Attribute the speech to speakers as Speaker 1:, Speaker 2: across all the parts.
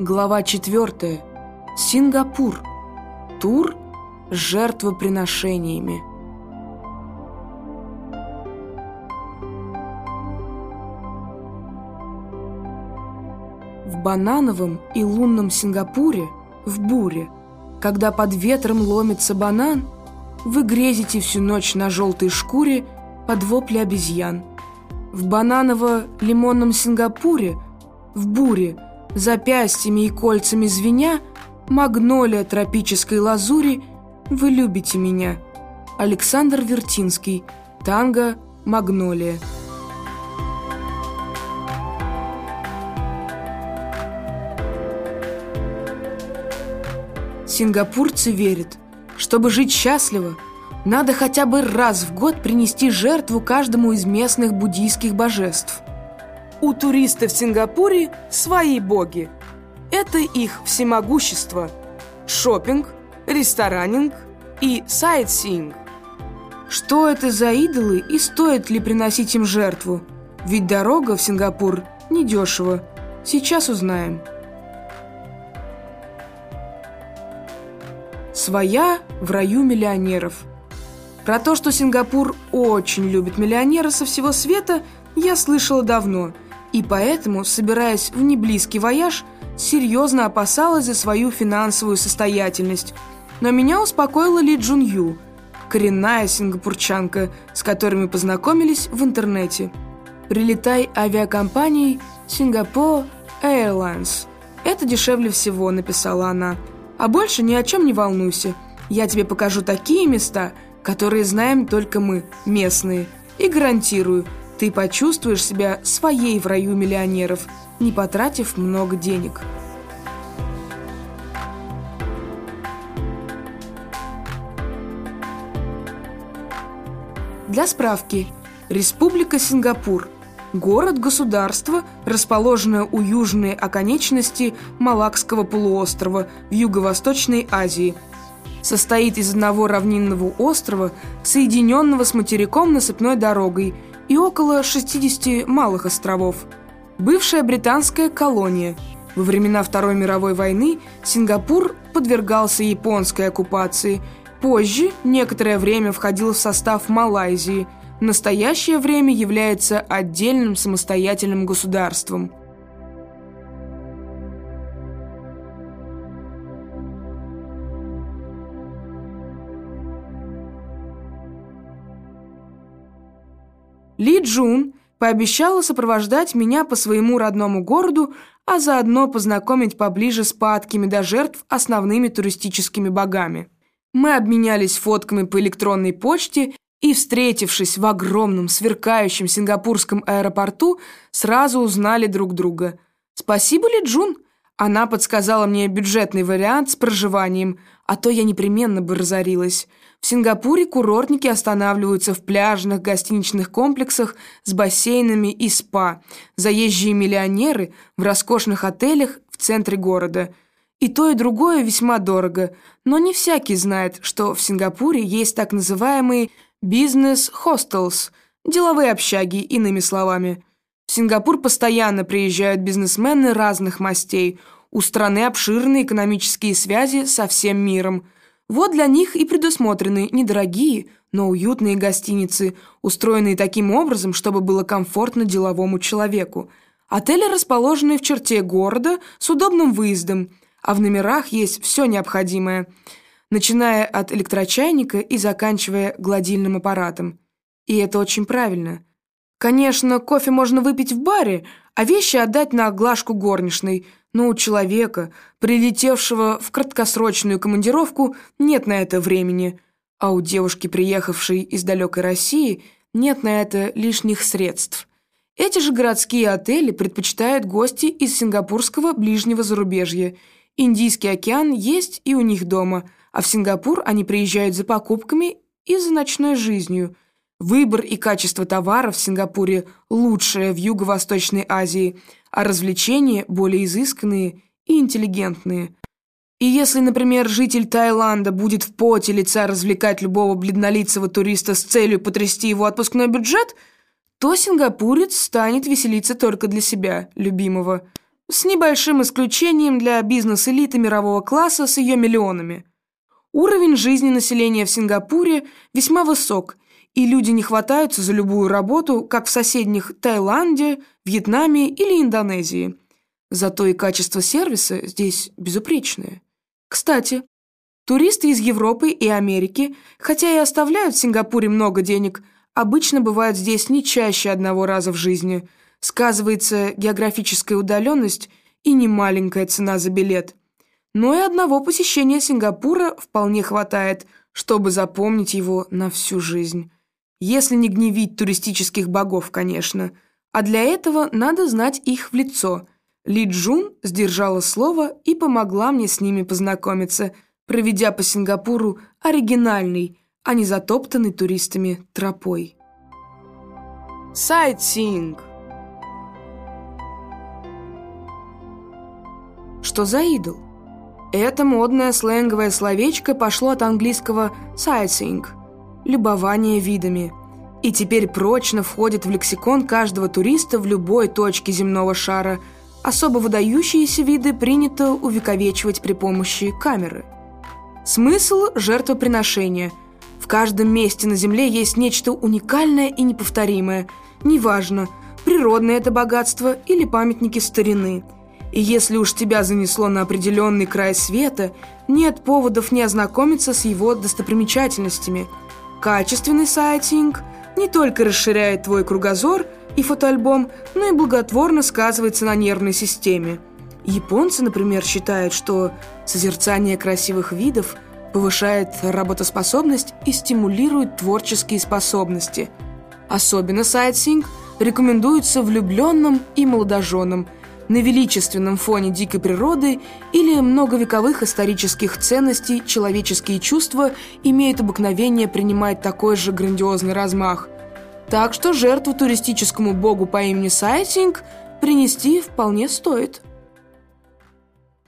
Speaker 1: Глава 4. Сингапур. Тур с жертвоприношениями. В банановом и лунном Сингапуре, в буре, когда под ветром ломится банан, вы грезите всю ночь на желтой шкуре под вопли обезьян. В бананово-лимонном Сингапуре, в буре – запястьями и кольцами звеня, магнолия тропической лазури, вы любите меня. Александр Вертинский, танго «Магнолия». Сингапурцы верят, чтобы жить счастливо, надо хотя бы раз в год принести жертву каждому из местных буддийских божеств – у туристов в Сингапуре свои боги. Это их всемогущество. Шопинг, ресторанинг и сайтсинг. Что это за идолы и стоит ли приносить им жертву? Ведь дорога в Сингапур недешево. Сейчас узнаем. Своя в раю миллионеров. Про то, что Сингапур очень любит миллионера со всего света, я слышала давно – и поэтому, собираясь в неблизкий вояж, серьезно опасалась за свою финансовую состоятельность. Но меня успокоила Ли Джун Ю, коренная сингапурчанка, с которой мы познакомились в интернете. «Прилетай авиакомпанией Singapore Airlines. Это дешевле всего», — написала она. «А больше ни о чем не волнуйся. Я тебе покажу такие места, которые знаем только мы, местные, и гарантирую — ты почувствуешь себя своей в раю миллионеров, не потратив много денег. Для справки. Республика Сингапур. Город-государство, расположенное у южной оконечности Малакского полуострова в Юго-Восточной Азии. Состоит из одного равнинного острова, соединенного с материком насыпной дорогой – и около 60 малых островов. Бывшая британская колония. Во времена Второй мировой войны Сингапур подвергался японской оккупации. Позже некоторое время входил в состав Малайзии. В настоящее время является отдельным самостоятельным государством – Ли Джун пообещала сопровождать меня по своему родному городу, а заодно познакомить поближе с падкими до жертв основными туристическими богами. Мы обменялись фотками по электронной почте и, встретившись в огромном сверкающем сингапурском аэропорту, сразу узнали друг друга. «Спасибо, Ли Джун!» Она подсказала мне бюджетный вариант с проживанием, а то я непременно бы разорилась. В Сингапуре курортники останавливаются в пляжных гостиничных комплексах с бассейнами и спа, заезжие миллионеры в роскошных отелях в центре города. И то, и другое весьма дорого, но не всякий знает, что в Сингапуре есть так называемые «бизнес-хостелс» – деловые общаги, иными словами – в Сингапур постоянно приезжают бизнесмены разных мастей. У страны обширные экономические связи со всем миром. Вот для них и предусмотрены недорогие, но уютные гостиницы, устроенные таким образом, чтобы было комфортно деловому человеку. Отели расположены в черте города с удобным выездом, а в номерах есть все необходимое, начиная от электрочайника и заканчивая гладильным аппаратом. И это очень правильно – Конечно, кофе можно выпить в баре, а вещи отдать на оглашку горничной, но у человека, прилетевшего в краткосрочную командировку, нет на это времени, а у девушки, приехавшей из далекой России, нет на это лишних средств. Эти же городские отели предпочитают гости из сингапурского ближнего зарубежья. Индийский океан есть и у них дома, а в Сингапур они приезжают за покупками и за ночной жизнью – Выбор и качество товаров в Сингапуре лучшее в Юго-Восточной Азии, а развлечения более изысканные и интеллигентные. И если, например, житель Таиланда будет в поте лица развлекать любого бледнолицего туриста с целью потрясти его отпускной бюджет, то сингапурец станет веселиться только для себя, любимого. с небольшим исключением для бизнес-элиты мирового класса с ее миллионами. Уровень жизни населения в Сингапуре весьма высок, и люди не хватаются за любую работу, как в соседних Таиланде, Вьетнаме или Индонезии. Зато и качество сервиса здесь безупречное. Кстати, туристы из Европы и Америки, хотя и оставляют в Сингапуре много денег, обычно бывают здесь не чаще одного раза в жизни. Сказывается географическая удаленность и немаленькая цена за билет. Но и одного посещения Сингапура вполне хватает, чтобы запомнить его на всю жизнь. Если не гневить туристических богов, конечно. А для этого надо знать их в лицо. Ли Джун сдержала слово и помогла мне с ними познакомиться, проведя по Сингапуру оригинальный, а не затоптанный туристами тропой. Сайтсинг Что за идол? Это модное сленговое словечко пошло от английского «sightseeing» – «любование видами», и теперь прочно входит в лексикон каждого туриста в любой точке земного шара – Особо выдающиеся виды принято увековечивать при помощи камеры. Смысл жертвоприношения. В каждом месте на Земле есть нечто уникальное и неповторимое. Неважно, природное это богатство или памятники старины. И если уж тебя занесло на определенный край света, нет поводов не ознакомиться с его достопримечательностями. Качественный сайтинг не только расширяет твой кругозор – и фотоальбом, но и благотворно сказывается на нервной системе. Японцы, например, считают, что созерцание красивых видов повышает работоспособность и стимулирует творческие способности. Особенно сайтсинг рекомендуется влюбленным и молодоженам на величественном фоне дикой природы или многовековых исторических ценностей человеческие чувства имеют обыкновение принимать такой же грандиозный размах. Так что жертву туристическому богу по имени Сайтинг принести вполне стоит.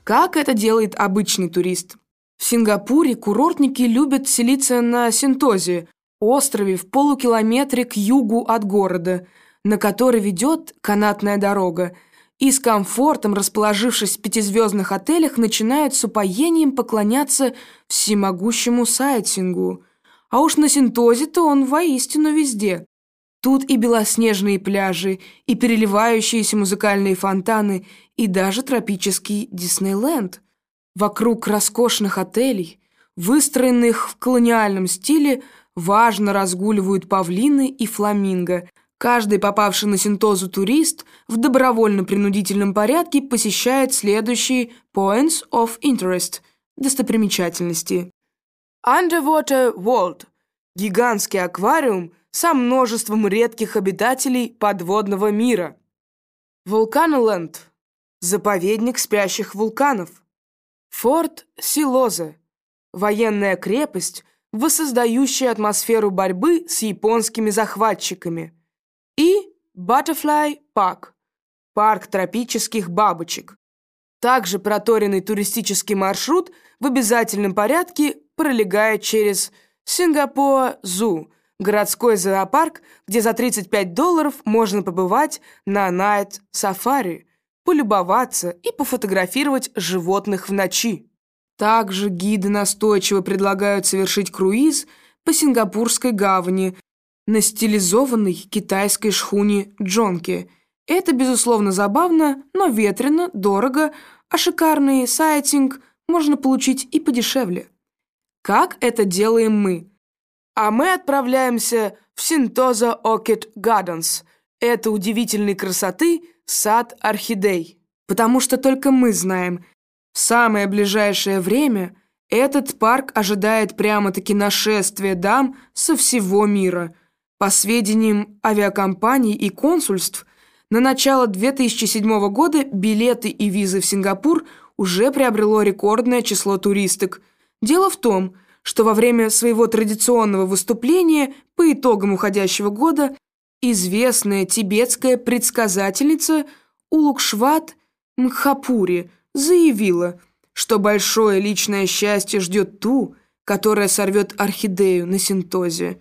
Speaker 1: Как это делает обычный турист? В Сингапуре курортники любят селиться на Синтозе, острове в полукилометре к югу от города, на который ведет канатная дорога, и с комфортом, расположившись в пятизвездных отелях, начинают с упоением поклоняться всемогущему сайтингу. А уж на Синтозе-то он воистину везде. Тут и белоснежные пляжи, и переливающиеся музыкальные фонтаны, и даже тропический Диснейленд. Вокруг роскошных отелей, выстроенных в колониальном стиле, важно разгуливают павлины и фламинго. Каждый попавший на синтозу турист в добровольно-принудительном порядке посещает следующие Points of Interest – достопримечательности. Underwater World – гигантский аквариум – со множеством редких обитателей подводного мира. Вулканоленд – заповедник спящих вулканов. Форт Силоза – военная крепость, воссоздающая атмосферу борьбы с японскими захватчиками. И Butterfly Park – парк тропических бабочек. Также проторенный туристический маршрут в обязательном порядке пролегает через Сингапур-Зу – городской зоопарк, где за 35 долларов можно побывать на найт-сафари, полюбоваться и пофотографировать животных в ночи. Также гиды настойчиво предлагают совершить круиз по Сингапурской гавани на стилизованной китайской шхуне «Джонки». Это, безусловно, забавно, но ветрено, дорого, а шикарный сайтинг можно получить и подешевле. Как это делаем мы – а мы отправляемся в Синтоза Окет Гарденс. Это удивительной красоты сад орхидей. Потому что только мы знаем, в самое ближайшее время этот парк ожидает прямо-таки нашествие дам со всего мира. По сведениям авиакомпаний и консульств, на начало 2007 года билеты и визы в Сингапур уже приобрело рекордное число туристок. Дело в том, что во время своего традиционного выступления по итогам уходящего года известная тибетская предсказательница Улукшват Мхапури заявила, что большое личное счастье ждет ту, которая сорвет орхидею на синтозе.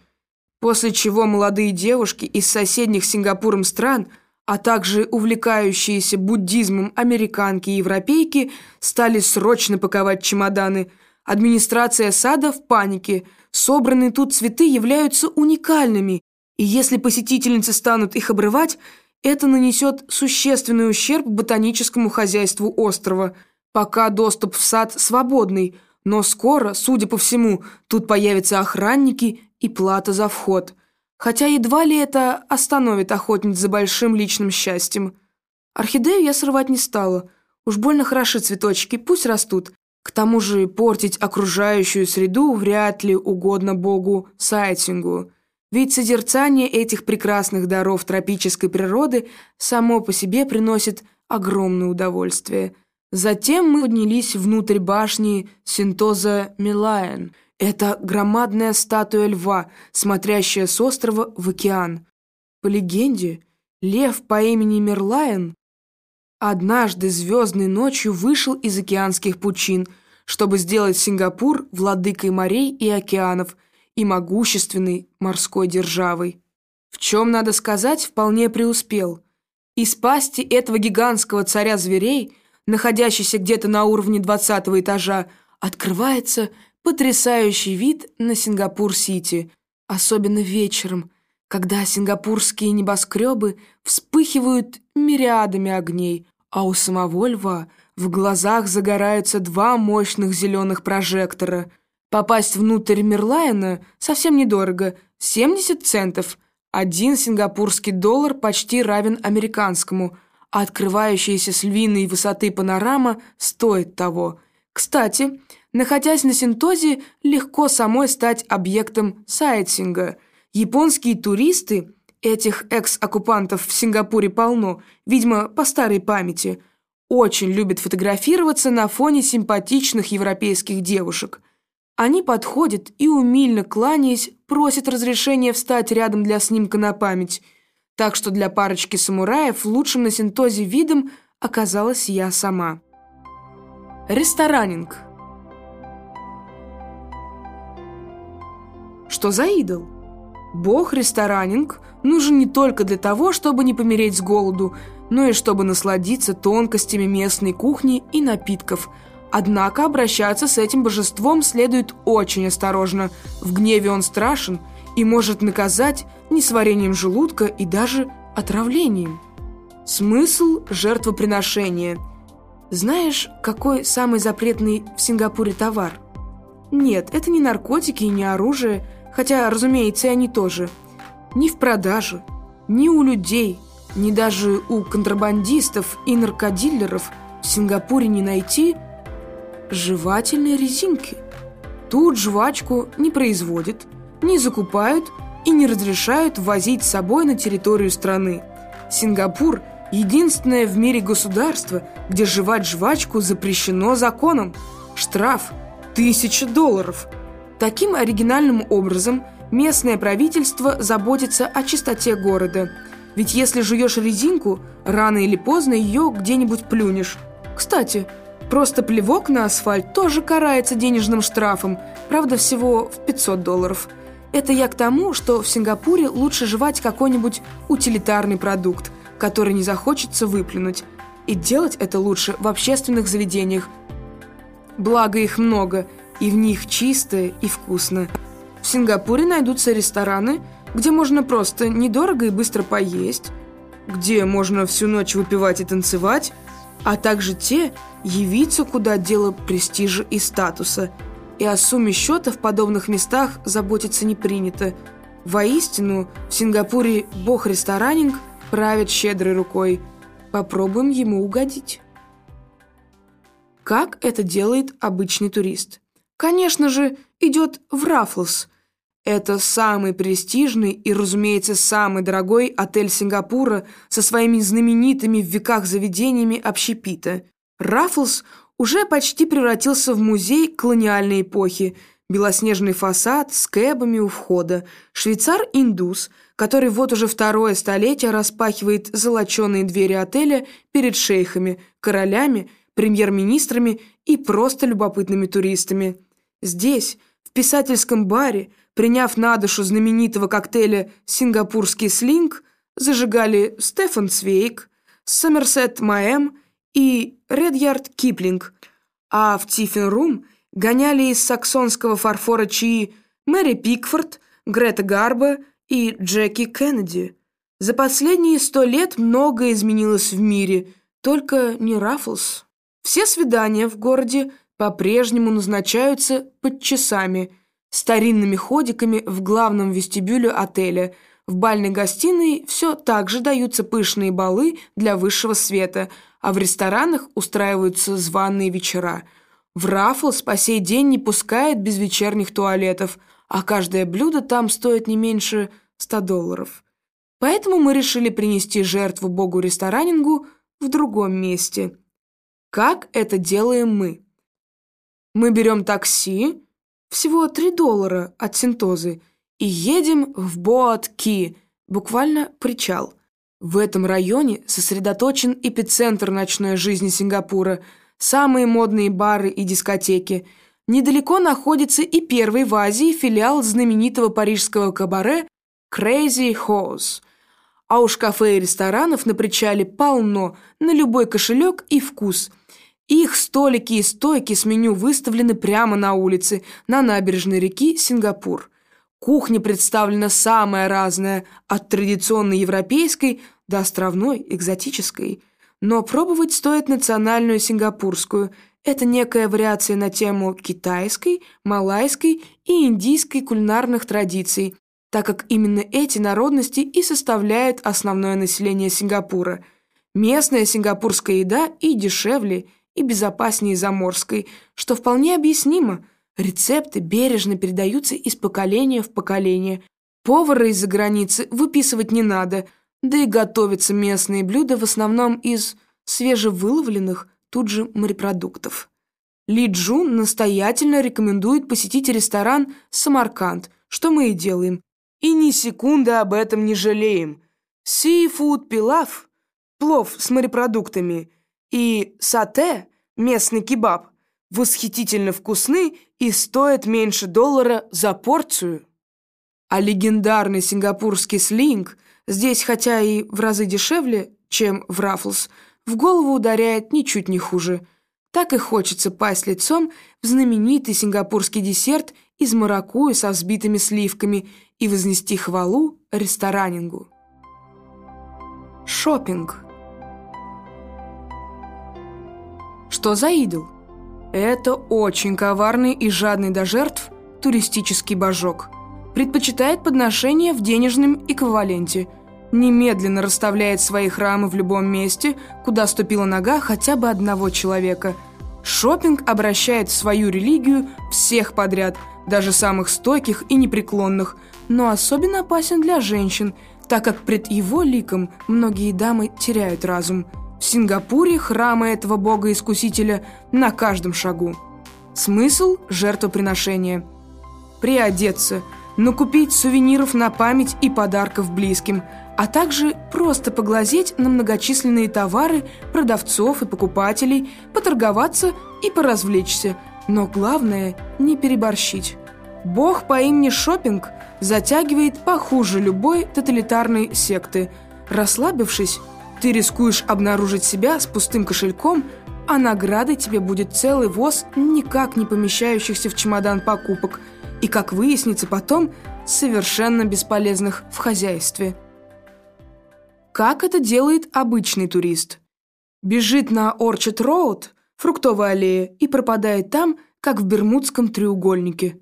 Speaker 1: После чего молодые девушки из соседних Сингапуром стран а также увлекающиеся буддизмом американки и европейки стали срочно паковать чемоданы. Администрация сада в панике. Собранные тут цветы являются уникальными, и если посетительницы станут их обрывать, это нанесет существенный ущерб ботаническому хозяйству острова. Пока доступ в сад свободный, но скоро, судя по всему, тут появятся охранники и плата за вход – Хотя едва ли это остановит охотниц за большим личным счастьем. Орхидею я срывать не стала. Уж больно хороши цветочки, пусть растут. К тому же портить окружающую среду вряд ли угодно богу Сайтингу. Ведь созерцание этих прекрасных даров тропической природы само по себе приносит огромное удовольствие. Затем мы поднялись внутрь башни Синтоза Милаен – это громадная статуя льва, смотрящая с острова в океан. По легенде, лев по имени Мерлайн однажды звездной ночью вышел из океанских пучин, чтобы сделать Сингапур владыкой морей и океанов и могущественной морской державой. В чем, надо сказать, вполне преуспел. Из пасти этого гигантского царя зверей, находящийся где-то на уровне двадцатого этажа, открывается Потрясающий вид на Сингапур-Сити, особенно вечером, когда сингапурские небоскребы вспыхивают мириадами огней, а у самого льва в глазах загораются два мощных зеленых прожектора. Попасть внутрь Мерлайна совсем недорого – 70 центов. Один сингапурский доллар почти равен американскому, а открывающаяся с львиной высоты панорама стоит того. Кстати, Находясь на синтозе, легко самой стать объектом сайтинга. Японские туристы, этих экс-оккупантов в Сингапуре полно, видимо, по старой памяти, очень любят фотографироваться на фоне симпатичных европейских девушек. Они подходят и, умильно кланяясь, просят разрешения встать рядом для снимка на память. Так что для парочки самураев лучшим на синтозе видом оказалась я сама. Ресторанинг – Что за идол? Бог-ресторанинг нужен не только для того, чтобы не помереть с голоду, но и чтобы насладиться тонкостями местной кухни и напитков. Однако обращаться с этим божеством следует очень осторожно. В гневе он страшен и может наказать несварением желудка и даже отравлением. Смысл жертвоприношения. Знаешь, какой самый запретный в Сингапуре товар? Нет, это не наркотики и не оружие – хотя, разумеется, и они тоже, ни в продаже, ни у людей, ни даже у контрабандистов и наркодиллеров в Сингапуре не найти жевательной резинки. Тут жвачку не производят, не закупают и не разрешают возить с собой на территорию страны. Сингапур – единственное в мире государство, где жевать жвачку запрещено законом. Штраф – тысяча долларов – Таким оригинальным образом местное правительство заботится о чистоте города. Ведь если жуешь резинку, рано или поздно ее где-нибудь плюнешь. Кстати, просто плевок на асфальт тоже карается денежным штрафом, правда всего в 500 долларов. Это я к тому, что в Сингапуре лучше жевать какой-нибудь утилитарный продукт, который не захочется выплюнуть. И делать это лучше в общественных заведениях. Благо их много – и в них чисто и вкусно. В Сингапуре найдутся рестораны, где можно просто недорого и быстро поесть, где можно всю ночь выпивать и танцевать, а также те, явиться куда дело престижа и статуса. И о сумме счета в подобных местах заботиться не принято. Воистину, в Сингапуре бог-ресторанинг правит щедрой рукой. Попробуем ему угодить. Как это делает обычный турист? Конечно же, идет в Раффлс. Это самый престижный и, разумеется, самый дорогой отель Сингапура со своими знаменитыми в веках заведениями общепита. Раффлс уже почти превратился в музей колониальной эпохи. Белоснежный фасад с кэбами у входа. Швейцар-индус, который вот уже второе столетие распахивает золоченые двери отеля перед шейхами, королями, премьер-министрами и просто любопытными туристами. Здесь, в писательском баре, приняв на душу знаменитого коктейля «Сингапурский слинг», зажигали Стефан Цвейк, Сомерсет Маэм и Редьярд Киплинг, а в Тиффин-Рум гоняли из саксонского фарфора чаи Мэри Пикфорд, Грета Гарбо и Джеки Кеннеди. За последние сто лет многое изменилось в мире, только не Раффлс. Все свидания в городе по-прежнему назначаются под часами, старинными ходиками в главном вестибюле отеля. В бальной гостиной все так же даются пышные балы для высшего света, а в ресторанах устраиваются званые вечера. В Раффлс по сей день не пускает без вечерних туалетов, а каждое блюдо там стоит не меньше 100 долларов. Поэтому мы решили принести жертву богу-ресторанингу в другом месте. Как это делаем мы? Мы берем такси, всего 3 доллара от Синтозы, и едем в Боат-Ки, буквально причал. В этом районе сосредоточен эпицентр ночной жизни Сингапура, самые модные бары и дискотеки. Недалеко находится и первый в Азии филиал знаменитого парижского кабаре Crazy Horse. А уж кафе и ресторанов на причале полно, на любой кошелек и вкус. Их столики и стойки с меню выставлены прямо на улице, на набережной реки Сингапур. Кухня представлена самая разная, от традиционной европейской до островной, экзотической. Но пробовать стоит национальную сингапурскую. Это некая вариация на тему китайской, малайской и индийской кулинарных традиций, так как именно эти народности и составляют основное население Сингапура. Местная сингапурская еда и дешевле, и безопаснее заморской, что вполне объяснимо. Рецепты бережно передаются из поколения в поколение. Повара из-за границы выписывать не надо, да и готовятся местные блюда в основном из свежевыловленных тут же морепродуктов. Ли Джун настоятельно рекомендует посетить ресторан «Самарканд», что мы и делаем и ни секунды об этом не жалеем. Seafood пилав, плов с морепродуктами, и сате, местный кебаб, восхитительно вкусны и стоят меньше доллара за порцию. А легендарный сингапурский слинг здесь, хотя и в разы дешевле, чем в Раффлс, в голову ударяет ничуть не хуже. Так и хочется пасть лицом в знаменитый сингапурский десерт из маракуйя со взбитыми сливками – и вознести хвалу ресторанингу. Шопинг. Что за идол? Это очень коварный и жадный до жертв туристический божок. Предпочитает подношения в денежном эквиваленте. Немедленно расставляет свои храмы в любом месте, куда ступила нога хотя бы одного человека. Шопинг обращает в свою религию всех подряд, даже самых стойких и непреклонных – но особенно опасен для женщин, так как пред его ликом многие дамы теряют разум. В Сингапуре храмы этого бога-искусителя на каждом шагу. Смысл жертвоприношения. Приодеться, накупить сувениров на память и подарков близким, а также просто поглазеть на многочисленные товары продавцов и покупателей, поторговаться и поразвлечься, но главное – не переборщить. Бог по имени Шопинг затягивает похуже любой тоталитарной секты. Расслабившись, ты рискуешь обнаружить себя с пустым кошельком, а наградой тебе будет целый воз никак не помещающихся в чемодан покупок и, как выяснится потом, совершенно бесполезных в хозяйстве. Как это делает обычный турист? Бежит на Орчард-Роуд, фруктовая аллея, и пропадает там, как в Бермудском треугольнике.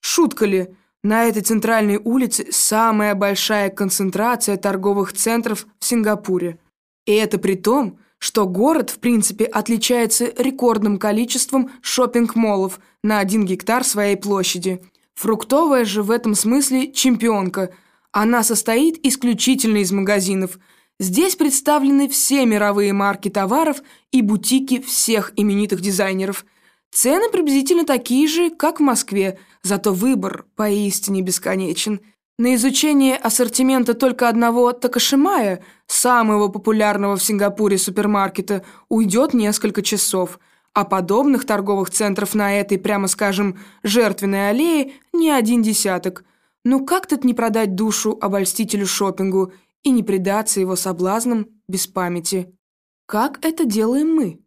Speaker 1: Шутка ли? На этой центральной улице самая большая концентрация торговых центров в Сингапуре. И это при том, что город, в принципе, отличается рекордным количеством шопинг-моллов на один гектар своей площади. Фруктовая же в этом смысле чемпионка. Она состоит исключительно из магазинов. Здесь представлены все мировые марки товаров и бутики всех именитых дизайнеров. Цены приблизительно такие же, как в Москве – Зато выбор поистине бесконечен. На изучение ассортимента только одного Такашимая, самого популярного в Сингапуре супермаркета, уйдет несколько часов, а подобных торговых центров на этой, прямо скажем, жертвенной аллее не один десяток. Ну как тут не продать душу обольстителю шопингу и не предаться его соблазнам без памяти? Как это делаем мы?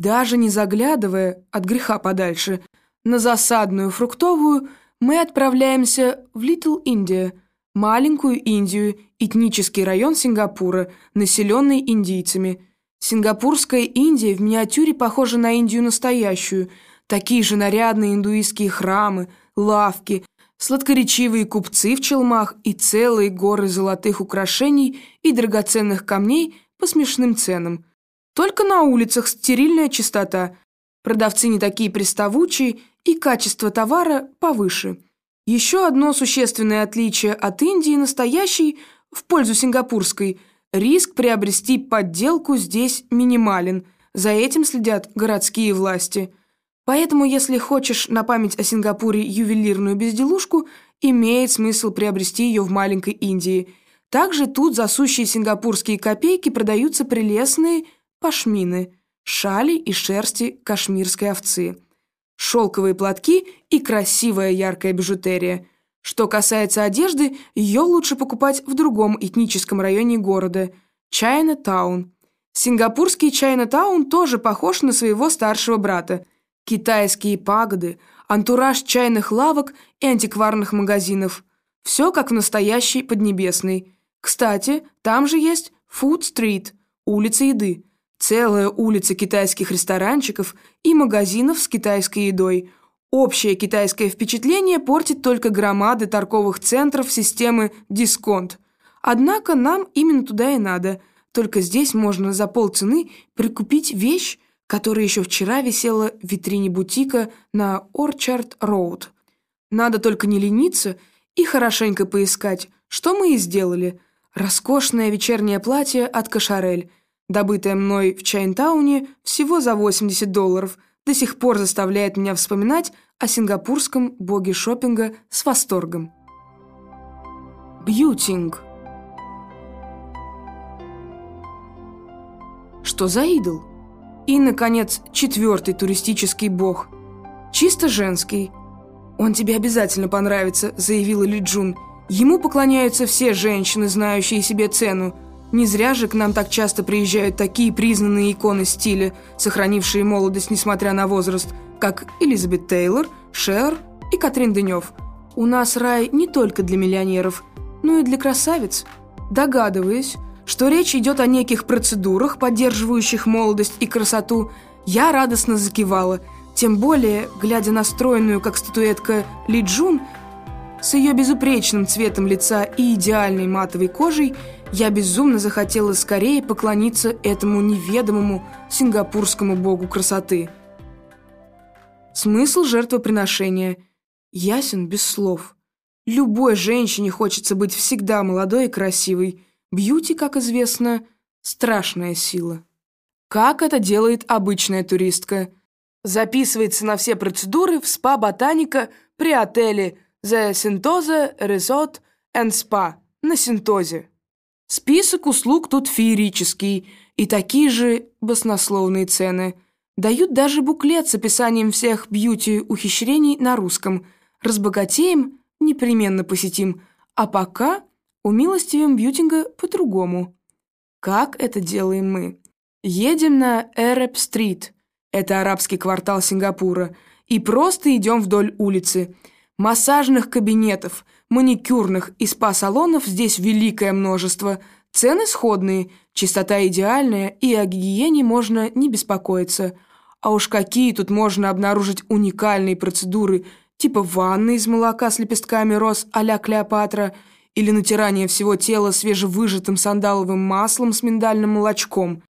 Speaker 1: Даже не заглядывая от греха подальше на засадную фруктовую, мы отправляемся в Литл Индия, маленькую Индию, этнический район Сингапура, населенный индийцами. Сингапурская Индия в миниатюре похожа на Индию настоящую. Такие же нарядные индуистские храмы, лавки, сладкоречивые купцы в челмах и целые горы золотых украшений и драгоценных камней по смешным ценам. Только на улицах стерильная чистота. Продавцы не такие приставучие и качество товара повыше. Еще одно существенное отличие от Индии настоящей в пользу сингапурской – риск приобрести подделку здесь минимален. За этим следят городские власти. Поэтому, если хочешь на память о Сингапуре ювелирную безделушку, имеет смысл приобрести ее в маленькой Индии. Также тут за сущие сингапурские копейки продаются прелестные пашмины – шали из шерсти кашмирской овцы – шелковые платки и красивая яркая бижутерия. Что касается одежды, ее лучше покупать в другом этническом районе города – Чайна-таун. Сингапурский Чайна-таун тоже похож на своего старшего брата. Китайские пагоды, антураж чайных лавок и антикварных магазинов. Все как в настоящей Поднебесной. Кстати, там же есть Фуд-стрит – улица еды – Целая улица китайских ресторанчиков и магазинов с китайской едой. Общее китайское впечатление портит только громады торговых центров системы «Дисконт». Однако нам именно туда и надо. Только здесь можно за полцены прикупить вещь, которая еще вчера висела в витрине бутика на Орчард-Роуд. Надо только не лениться и хорошенько поискать, что мы и сделали. Роскошное вечернее платье от Кашарель – добытая мной в Чайнтауне всего за 80 долларов, до сих пор заставляет меня вспоминать о сингапурском боге шопинга с восторгом. Бьютинг. Что за идол? И, наконец, четвертый туристический бог. Чисто женский. «Он тебе обязательно понравится», — заявила Ли Джун. «Ему поклоняются все женщины, знающие себе цену. Не зря же к нам так часто приезжают такие признанные иконы стиля, сохранившие молодость несмотря на возраст, как Элизабет Тейлор, Шер и Катрин Дынев. У нас рай не только для миллионеров, но и для красавиц. Догадываясь, что речь идет о неких процедурах, поддерживающих молодость и красоту, я радостно закивала, тем более, глядя на стройную, как статуэтка, Ли Джун, с ее безупречным цветом лица и идеальной матовой кожей, я безумно захотела скорее поклониться этому неведомому сингапурскому богу красоты. Смысл жертвоприношения ясен без слов. Любой женщине хочется быть всегда молодой и красивой. Бьюти, как известно, страшная сила. Как это делает обычная туристка? Записывается на все процедуры в спа-ботаника при отеле The Sentosa Resort and Spa на Синтозе. Список услуг тут феерический, и такие же баснословные цены. Дают даже буклет с описанием всех бьюти-ухищрений на русском. Разбогатеем, непременно посетим. А пока умилостивим бьютинга по-другому. Как это делаем мы? Едем на Эрэп-стрит, это арабский квартал Сингапура, и просто идем вдоль улицы. Массажных кабинетов – Маникюрных и спа-салонов здесь великое множество. Цены сходные, чистота идеальная, и о гигиене можно не беспокоиться. А уж какие тут можно обнаружить уникальные процедуры, типа ванны из молока с лепестками роз а-ля Клеопатра или натирание всего тела свежевыжатым сандаловым маслом с миндальным молочком.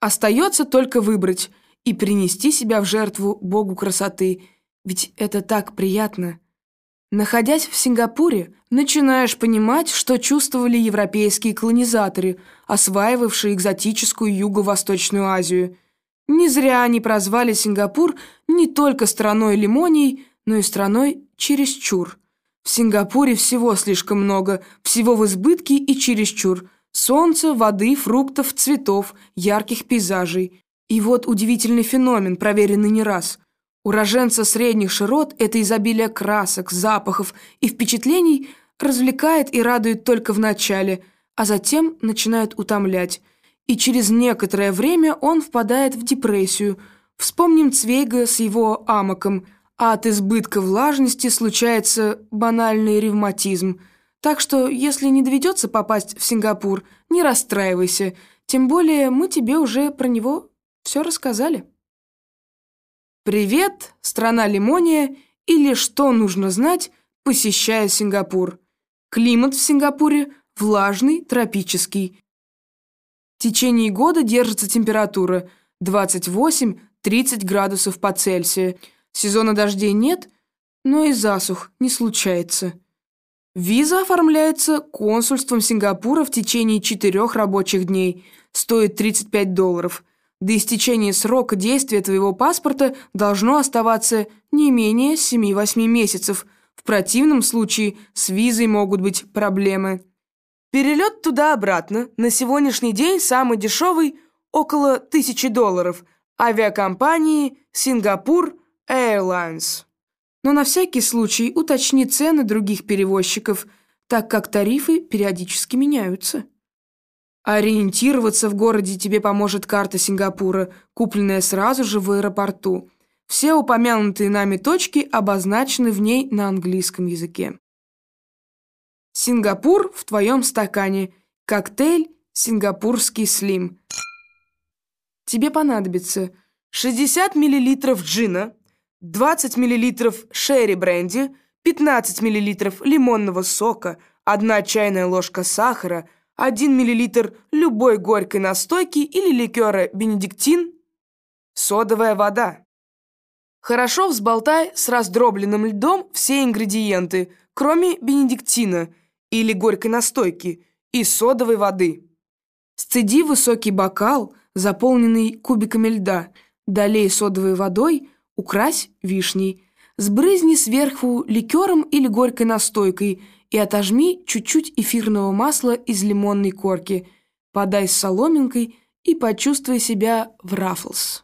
Speaker 1: Остается только выбрать и принести себя в жертву богу красоты, ведь это так приятно. Находясь в Сингапуре, начинаешь понимать, что чувствовали европейские колонизаторы, осваивавшие экзотическую Юго-Восточную Азию. Не зря они прозвали Сингапур не только страной лимоний, но и страной чересчур. В Сингапуре всего слишком много, всего в избытке и чересчур. Солнца, воды, фруктов, цветов, ярких пейзажей. И вот удивительный феномен, проверенный не раз. Уроженца средних широт это изобилие красок, запахов и впечатлений развлекает и радует только в начале, а затем начинает утомлять. И через некоторое время он впадает в депрессию. Вспомним Цвейга с его амоком, а от избытка влажности случается банальный ревматизм. Так что, если не доведется попасть в Сингапур, не расстраивайся, тем более мы тебе уже про него все рассказали. Привет, страна Лимония, или что нужно знать, посещая Сингапур. Климат в Сингапуре влажный, тропический. В течение года держится температура 28-30 градусов по Цельсию. Сезона дождей нет, но и засух не случается. Виза оформляется консульством Сингапура в течение четырех рабочих дней, стоит 35 долларов – до истечения срока действия твоего паспорта должно оставаться не менее 7-8 месяцев. В противном случае с визой могут быть проблемы. Перелет туда-обратно на сегодняшний день самый дешевый – около 1000 долларов. Авиакомпании «Сингапур Airlines». Но на всякий случай уточни цены других перевозчиков, так как тарифы периодически меняются. Ориентироваться в городе тебе поможет карта Сингапура, купленная сразу же в аэропорту. Все упомянутые нами точки обозначены в ней на английском языке. Сингапур в твоем стакане. Коктейль «Сингапурский слим». Тебе понадобится 60 мл джина, 20 мл шерри бренди, 15 мл лимонного сока, 1 чайная ложка сахара – 1 мл любой горькой настойки или ликера бенедиктин, содовая вода. Хорошо взболтай с раздробленным льдом все ингредиенты, кроме бенедиктина или горькой настойки и содовой воды. Сцеди высокий бокал, заполненный кубиками льда, долей содовой водой, укрась вишней. Сбрызни сверху ликером или горькой настойкой – и отожми чуть-чуть эфирного масла из лимонной корки. Подай с соломинкой и почувствуй себя в Раффлс.